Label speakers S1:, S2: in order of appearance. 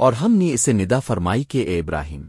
S1: اور ہم نے اسے ندا فرمائی کے اے ابراہیم